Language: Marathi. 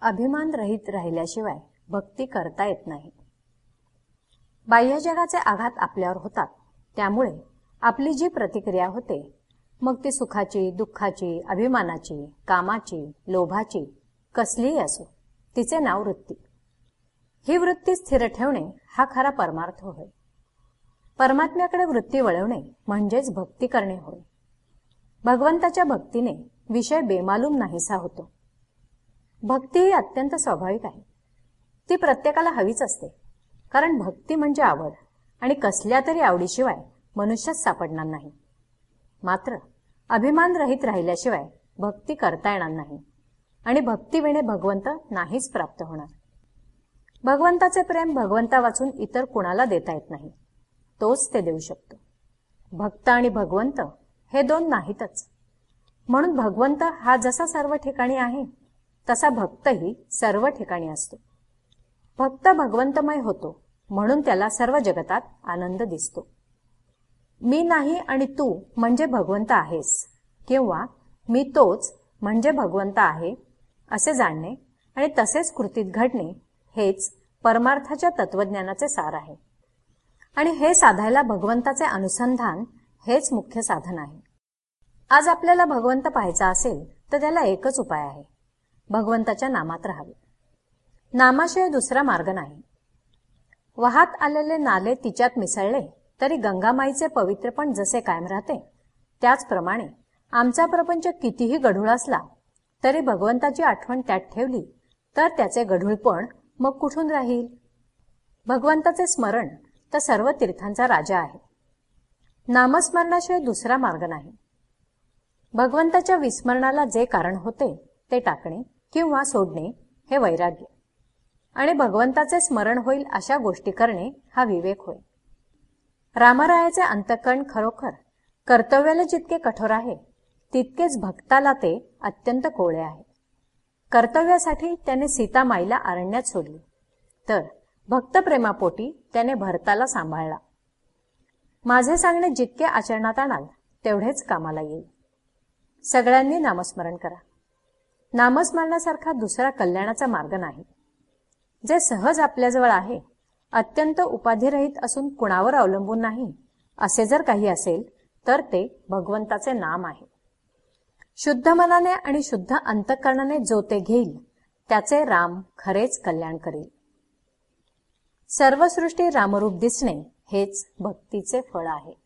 अभिमान रहित राहिल्याशिवाय भक्ती करता येत नाही. बाह्य जगाचे आघात आपल्यावर होतात. त्यामुळे आपली जी प्रतिक्रिया होते मग ती सुखाची दुःखाची अभिमानाची कामाची लोभाची कसलीही असो तिचे नाव वृत्ती. ही वृत्ती स्थिर ठेवणे हा खरा परमार्थ होय. परमात्म्याकडे वृत्ती वळवणे म्हणजेच भक्ती करणे होय. भगवंताच्या भक्तीने विषय बेमालूम नाहीसा होतो. भक्ती ही अत्यंत स्वाभाविक आहे. ती प्रत्येकाला हवीच असते. कारण भक्ती म्हणजे आवड आणि कसल्या तरी आवडीशिवाय मनुष्यच सापडणार नाही. मात्र अभिमान रहित राहिल्याशिवाय भक्ती करता येणार नाही आणि भक्तीविणे भगवंत नाहीच प्राप्त होणार. भगवंताचे प्रेम भगवंता वाचून इतर कुणाला देता येत नाही. तोच ते देऊ शकतो. भक्त आणि भगवंत हे दोन नाहीतच. म्हणून भगवंत हा जसा सर्व ठिकाणी आहे तसा भक्तही सर्व ठिकाणी असतो. भक्त भगवंतमय होतो म्हणून त्याला सर्व जगतात आनंद दिसतो. मी नाही आणि तू म्हणजे भगवंत आहेस किंवा मी तोच म्हणजे भगवंत आहे असे जाणणे आणि तसेच कृतीत घडणे हेच परमार्थाच्या तत्वज्ञानाचे सार आहे. आणि हे साधायला भगवंताचे अनुसंधान हेच मुख्य साधन आहे. आज आपल्याला भगवंत पाहायचा असेल तर त्याला एकच उपाय आहे. भगवंताच्या नामात राहावे. नामाशिवाय दुसरा मार्ग नाही. वाहात आलेले नाले तिच्यात मिसळले तरी गंगामाईचे पवित्रपण जसे कायम राहते त्याचप्रमाणे आमचा प्रपंच कितीही गढूळ असला तरी भगवंताची आठवण त्यात ठेवली तर त्याचे गढूळपण मग कुठून राहील? भगवंताचे स्मरण तर सर्व तीर्थांचा राजा आहे. नामस्मरणाशिवाय दुसरा मार्ग नाही. भगवंताच्या विस्मरणाला जे कारण होते ते टाकणे किंवा सोडणे हे वैराग्य. आणि भगवंताचे स्मरण होईल अशा गोष्टी करणे हा विवेक होय. रामरायाचे अंतकण खरोखर कर्तव्याला जितके कठोर आहे तितकेच भक्ताला ते अत्यंत कोळे आहे. कर्तव्यासाठी त्याने सीतामाईला अरण्यात सोडली. तर भक्तप्रेमापोटी त्याने भरताला सांभाळला. माझे सांगणे जितके आचरणात आणाल तेवढेच कामाला येईल. सगळ्यांनी नामस्मरण करा. नामस्मरणासारखा दुसरा कल्याणाचा मार्ग नाही. जे सहज आपल्याजवळ आहे अत्यंत उपाधिरहित असून कुणावर अवलंबून नाही असे जर काही असेल तर ते भगवंताचे नाम आहे. शुद्ध मनाने आणि शुद्ध अंतकरणाने जो ते घेईल त्याचे राम खरेच कल्याण करेल. सर्वसृष्टी रामरूप दिसणे हेच भक्तीचे फळ आहे.